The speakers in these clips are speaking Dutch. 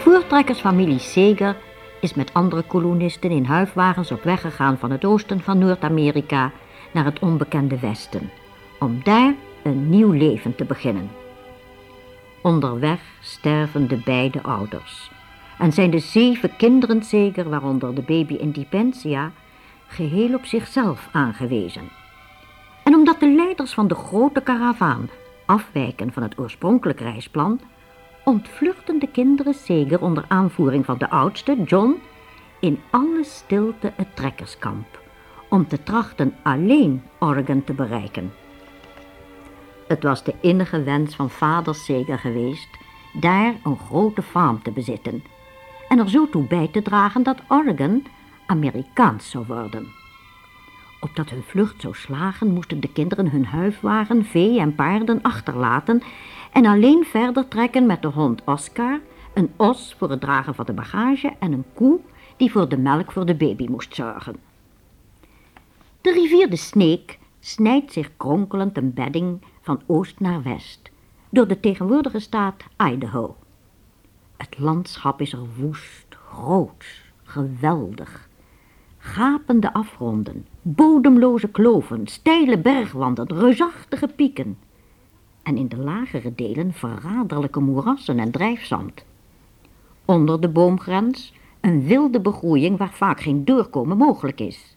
Voortrekkersfamilie Seger is met andere kolonisten in huifwagens op weg gegaan van het oosten van Noord-Amerika naar het onbekende westen, om daar een nieuw leven te beginnen. Onderweg sterven de beide ouders en zijn de zeven kinderen zeker, waaronder de baby Independentia, geheel op zichzelf aangewezen. En omdat de leiders van de grote karavaan afwijken van het oorspronkelijk reisplan, ontvluchten de kinderen zeker onder aanvoering van de oudste, John, in alle stilte het trekkerskamp, om te trachten alleen Oregon te bereiken. Het was de innige wens van vader Seger geweest daar een grote farm te bezitten en er zo toe bij te dragen dat Oregon Amerikaans zou worden. Opdat hun vlucht zou slagen, moesten de kinderen hun huifwagen, vee en paarden achterlaten en alleen verder trekken met de hond Oscar, een os voor het dragen van de bagage en een koe die voor de melk voor de baby moest zorgen. De rivier de Sneek snijdt zich kronkelend een bedding van oost naar west door de tegenwoordige staat Idaho. Het landschap is er woest, groots, geweldig. Gapende afgronden, bodemloze kloven, steile bergwanden, reusachtige pieken. En in de lagere delen verraderlijke moerassen en drijfzand. Onder de boomgrens een wilde begroeiing waar vaak geen doorkomen mogelijk is.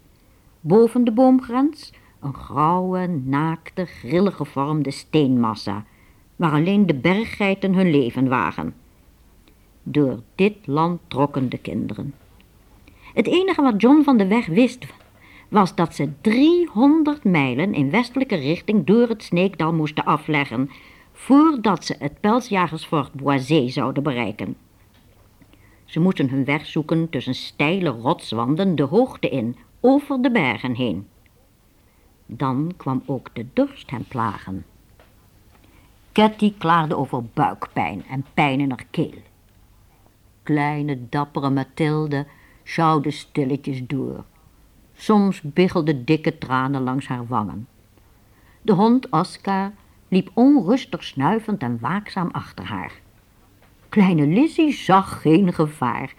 Boven de boomgrens een grauwe, naakte, grillig gevormde steenmassa, waar alleen de berggeiten hun leven wagen. Door dit land trokken de kinderen. Het enige wat John van de weg wist, was dat ze 300 mijlen in westelijke richting door het Sneekdal moesten afleggen, voordat ze het pelsjagersfort Boisé zouden bereiken. Ze moesten hun weg zoeken tussen steile rotswanden de hoogte in, over de bergen heen. Dan kwam ook de dorst hem plagen. Cathy klaagde over buikpijn en pijn in haar keel. Kleine, dappere Mathilde sjouwde stilletjes door. Soms biggelden dikke tranen langs haar wangen. De hond Oscar liep onrustig snuivend en waakzaam achter haar. Kleine Lizzie zag geen gevaar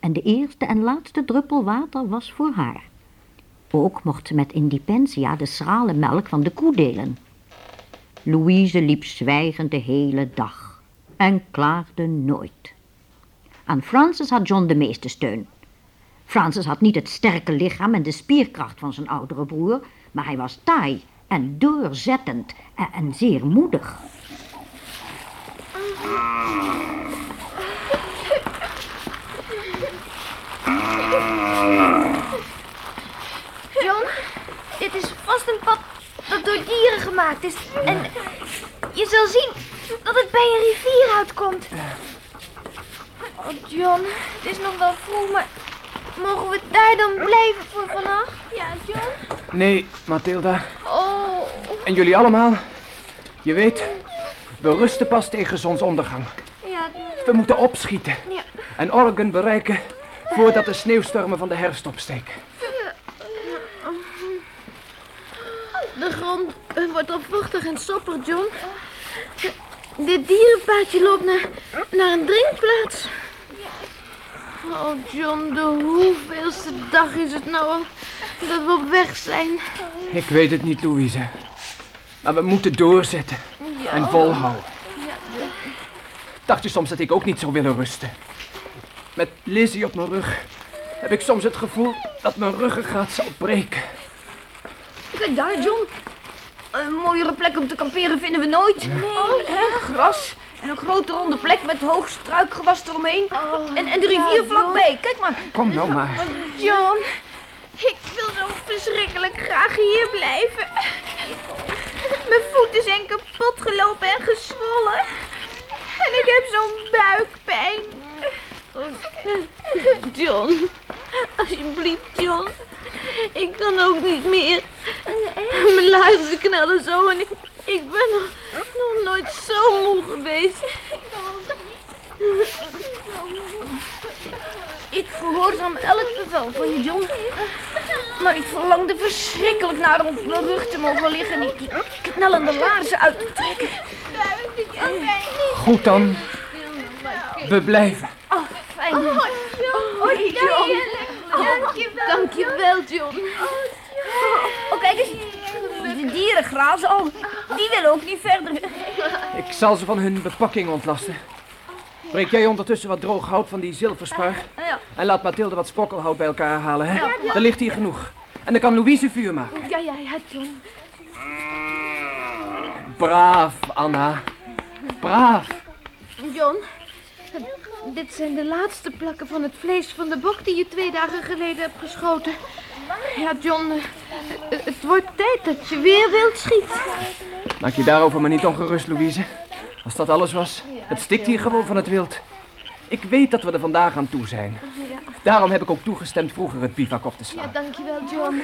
en de eerste en laatste druppel water was voor haar. Ook mocht ze met Independentia de schrale melk van de koe delen. Louise liep zwijgend de hele dag en klaagde nooit. Aan Francis had John de meeste steun. Francis had niet het sterke lichaam en de spierkracht van zijn oudere broer, maar hij was taai en doorzettend en, zeer moedig. John, dit is vast een pad dat door dieren gemaakt is. En je zal zien dat het bij een rivier uitkomt. Oh, John, het is nog wel vroeg, maar mogen we daar dan blijven voor vannacht? Ja, John? Nee, Mathilda. Oh, En jullie allemaal? Je weet, we rusten pas tegen zonsondergang. ja, We moeten opschieten ja. en Oregon bereiken voordat de sneeuwstormen van de herfst opsteken. De grond eh, wordt al vochtig en sopper, John. Dit dierenpaadje loopt naar, naar een drinkplaats. Oh, John, de hoeveelste dag is het nou al dat we op weg zijn? Ik weet het niet, Louise. Maar we moeten doorzetten en volhouden. Dacht je soms dat ik ook niet zou willen rusten? Met Lizzie op mijn rug heb ik soms het gevoel dat mijn ruggengraat zal breken. Kijk daar, John. Een mooiere plek om te kamperen vinden we nooit. Nee. Gras en een grote ronde plek met hoog struikgewas eromheen. en, en de rivier vlakbij. Kijk maar. Kom nou maar. John, ik wil zo verschrikkelijk graag hier blijven. Mijn voeten zijn kapot gelopen en gezwollen. En ik heb zo'n buikpijn. John, alsjeblieft, John. Ik kan ook niet meer. Mijn laarzen knallen zo en ik, ik ben nog, nooit zo moe geweest. Ik gehoorzaam elk bevel van je John. Maar ik verlangde verschrikkelijk naar om op rug te mogen liggen en die knellende laarzen uit te trekken. Goed dan. We blijven. Oh, fijn. Oh, John. Oh, Dankjewel. Dankjewel, John. Oh, kijk eens. De dieren grazen al. Die willen ook niet verder. Ik zal ze van hun bepakking ontlasten. Breek jij ondertussen wat droog hout van die zilverspar. Ja. En laat Mathilde wat spokkelhout bij elkaar halen, hè? Er ligt hier genoeg. En dan kan Louise vuur maken. Ja, ja, ja, John. Braaf, Anna. Braaf. John, dit zijn de laatste plakken van het vlees van de bok die je twee dagen geleden hebt geschoten. Ja, John, eh, eh, het wordt tijd dat je weer wilt schieten. Maak je daarover maar niet ongerust, Louise. Als dat alles was, het stikt hier gewoon van het wild. Ik weet dat we er vandaag aan toe zijn. Daarom heb ik ook toegestemd vroeger het bivak op te Ja, slaan. dankjewel, John.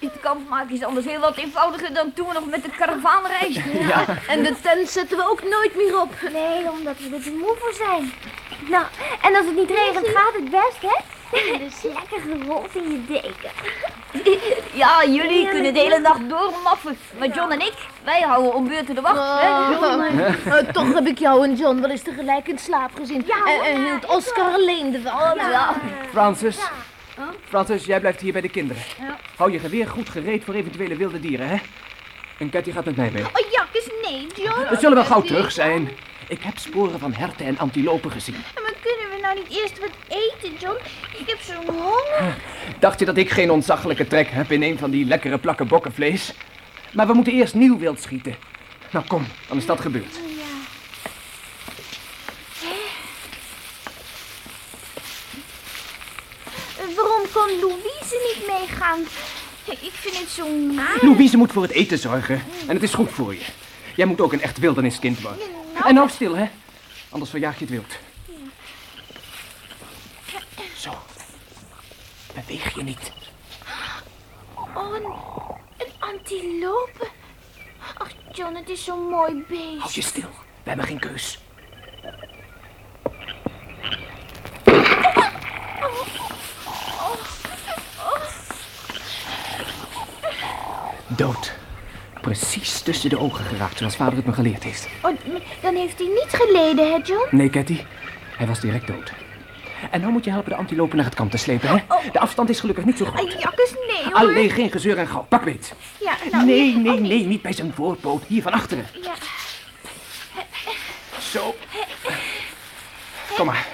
Dit kamp maken is anders heel wat eenvoudiger dan toen we nog met de karavaan reisden. Ja, En de tent zetten we ook nooit meer op. Nee, omdat we er te moe voor zijn. Nou, en als het niet regent gaat het best, hè? Dus lekker gerold in je deken. Ja, jullie kunnen de hele nacht doormaffen. Maar John en ik, wij houden om beurten de wacht. hè, John? Eh, toch heb ik jou en John wel eens tegelijk in slaap gezien. en, en hield Oscar alleen ervan. Ja. Francis. Francis, jij blijft hier bij de kinderen. Hou je geweer goed gereed voor eventuele wilde dieren, hè? En Cathy gaat met mij mee. Oh, jakkes, nee, John. We zullen wel gauw terug zijn. Ik heb sporen van herten en antilopen gezien. Niet eerst wat eten, John? Ik heb zo'n honger. Dacht je dat ik geen ontzaglijke trek heb in een van die lekkere plakken bokkenvlees? Maar we moeten eerst nieuw wild schieten. Nou kom, dan is dat gebeurd. Waarom kon Louise niet meegaan? Ik vind het zo naar. Louise moet voor het eten zorgen. En het is goed voor je. Jij moet ook een echt wilderniskind worden. En nou stil, hè? Anders verjaag je het wild. Zo. Beweeg je niet. Oh, een, een antilope. Ach, John, het is zo'n mooi beest. Hou je stil. We hebben geen keus. Dood. Precies tussen de ogen geraakt, zoals vader het me geleerd heeft. Oh, dan heeft hij niet geleden, hè, John? Nee, Cathy. Hij was direct dood. En nou moet je helpen de antilopen naar het kamp te slepen, hè? De afstand is gelukkig niet zo groot. Jakkes, nee, hoor. Alleen geen gezeur en gauw. Pak beet. Ja, nou, Nee, nee, nee, niet bij zijn voorpoot. Hier van achteren. Ja. Zo. Kom maar.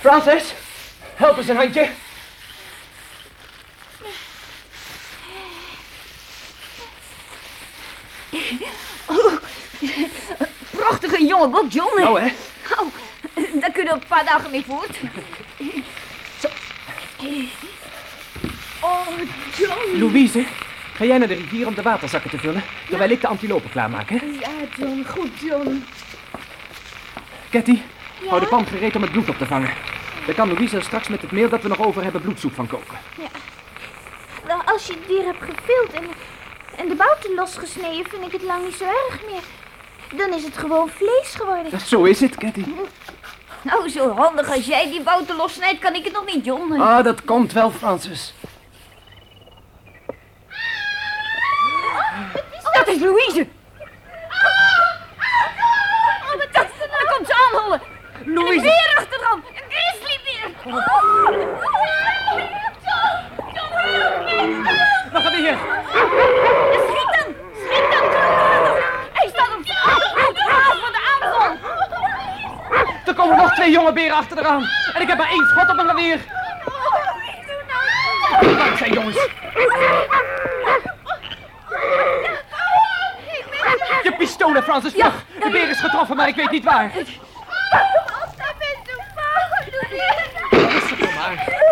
Francis, help eens een handje. Jonge bok, John. Nou, hè? Oh, daar kunnen we een paar dagen mee voort. Oh, John. Louise, ga jij naar de rivier om de waterzakken te vullen, terwijl ik de antilopen klaarmaak, hè? Ja, John, goed, John. Cathy, hou de pan gereed om het bloed op te vangen. Dan kan Louise er straks met het meel dat we nog over hebben bloedsoep van koken. Nou, als je het dier hebt gevild en, en de bouten losgesneden, vind ik het lang niet zo erg meer. Dan is het gewoon vlees geworden. Zo is het, Cathy. Nou, zo handig als jij die bouten lossnijdt, kan ik het nog niet, John. Ah, dat komt wel, Francis. Dat is Louise. Oh, dat, daar komt ze aanhollen. Louise! Weer achteraan. Een grizzlybeer. We gaan weer. Schiet hem. Schiet hem, John. Hij staat op op de haal van de aanval. Er komen nog twee jonge beren achter eraan. En ik heb maar één schot op mijn geweer. Waar zijn jongens? Je pistolen, Francis, vlug. De beer is getroffen, maar ik weet niet waar. Rustig nou maar.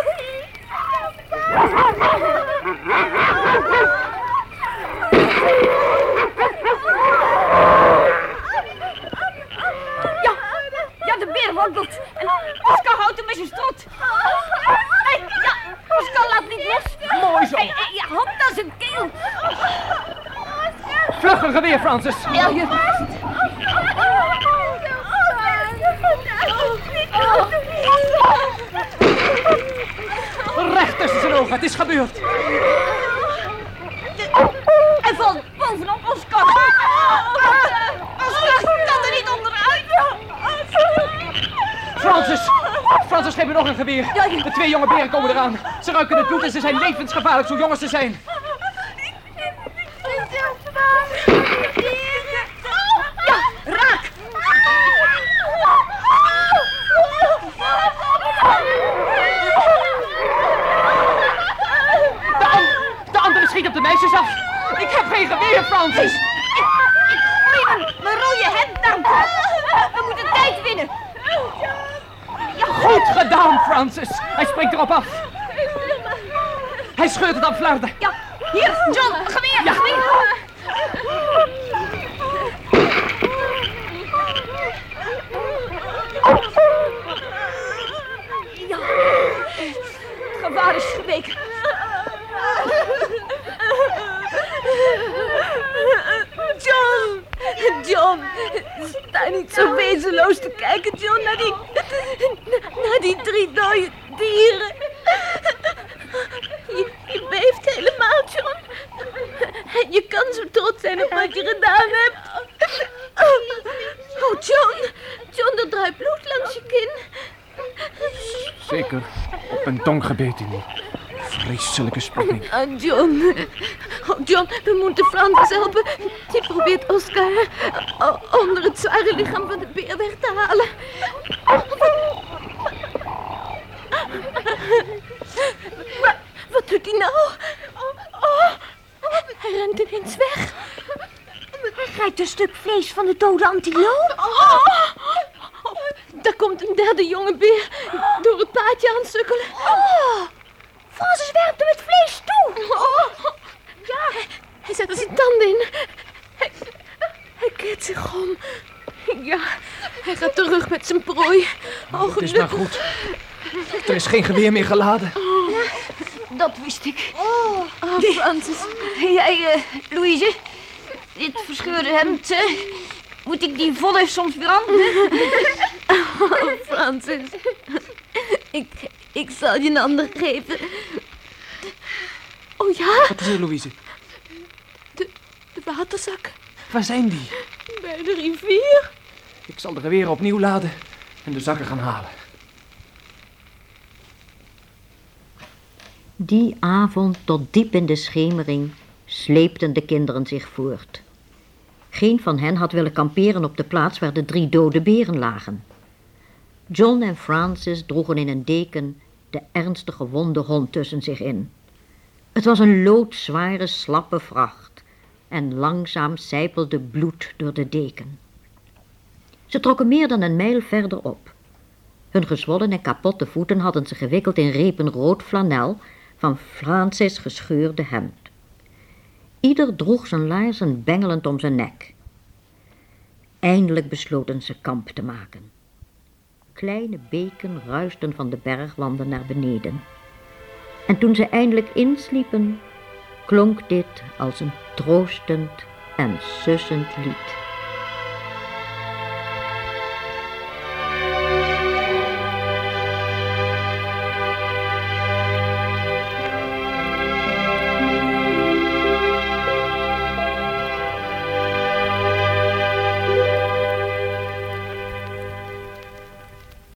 Ja, ja, de beer wankelt. En Oscar houdt hem met zijn strot. Hey, ja, Oscar laat niet los. Mooi zo. Hey, hey, ja, hop naar zijn keel. Vlug een geweer, Francis. Ja, je... Recht tussen zijn ogen, het is gebeurd. Hij valt bovenop Oscar. Oscar kan er niet onderuit. Francis, hebben nog een geweer. De twee jonge beren komen eraan. Ze ruiken het bloed en ze zijn levensgevaarlijk, zo jong als ze zijn. Ja, raak! De, an- de andere schiet op de meisjes af. Ik heb geen geweer, Francis. Maar rol je hemd dan. We moeten tijd winnen. Goed gedaan, Francis. Hij springt erop af. Hij scheurt het aan flarden. Ja, hier, John, geweer, Ja. geweer. Ja, het gevaar is geweken. John! John! Sta niet zo wezenloos te kijken, John, naar die... naar die drie dode dieren. Je, je beeft helemaal, John. Je kan zijn op wat je gedaan hebt. Oh, John. John, er druipt bloed langs je kin. Zeker. Op mijn tong gebeten. Vreselijke spanning. Ah, John. Oh, John, we moeten Francis helpen. Die probeert Oscar onder het zware lichaam van de beer weg te halen. Wat, wat doet hij nou? Oh, hij rent ineens weg. Hij grijpt een stuk vlees van de dode antiloop. Oh, oh, daar komt een derde jonge beer door het paadje aan sukkelen. Oh, Francis werpt hem het vlees toe. Oh, ja, hij zet er zijn tanden in. Hij, hij keert zich om. Ja, hij gaat terug met zijn prooi. Oh, Het is maar goed. Er is geen geweer meer geladen. Dat wist ik. Oh, Francis. Jij, eh, Louise, dit verscheurde hemd, moet ik die volle soms aan? Oh, Francis. Ik, ik zal je een ander geven. Oh ja, Wat is er, Louise? de waterzak Waar zijn die? bij de rivier. Ik zal de geweren opnieuw laden en de zakken gaan halen. Die avond tot diep in de schemering sleepten de kinderen zich voort. Geen van hen had willen kamperen op de plaats waar de drie dode beren lagen. John en Francis droegen in een deken de ernstig gewonde hond tussen zich in. Het was een loodzware, slappe vracht en langzaam sijpelde bloed door de deken. Ze trokken meer dan een mijl verder op. Hun gezwollen en kapotte voeten hadden ze gewikkeld in repen rood flanel van Francis gescheurde hemd. Ieder droeg zijn laarzen bengelend om zijn nek. Eindelijk besloten ze kamp te maken. Kleine beken ruisten van de bergwanden naar beneden. En toen ze eindelijk insliepen, klonk dit als een troostend en sussend lied.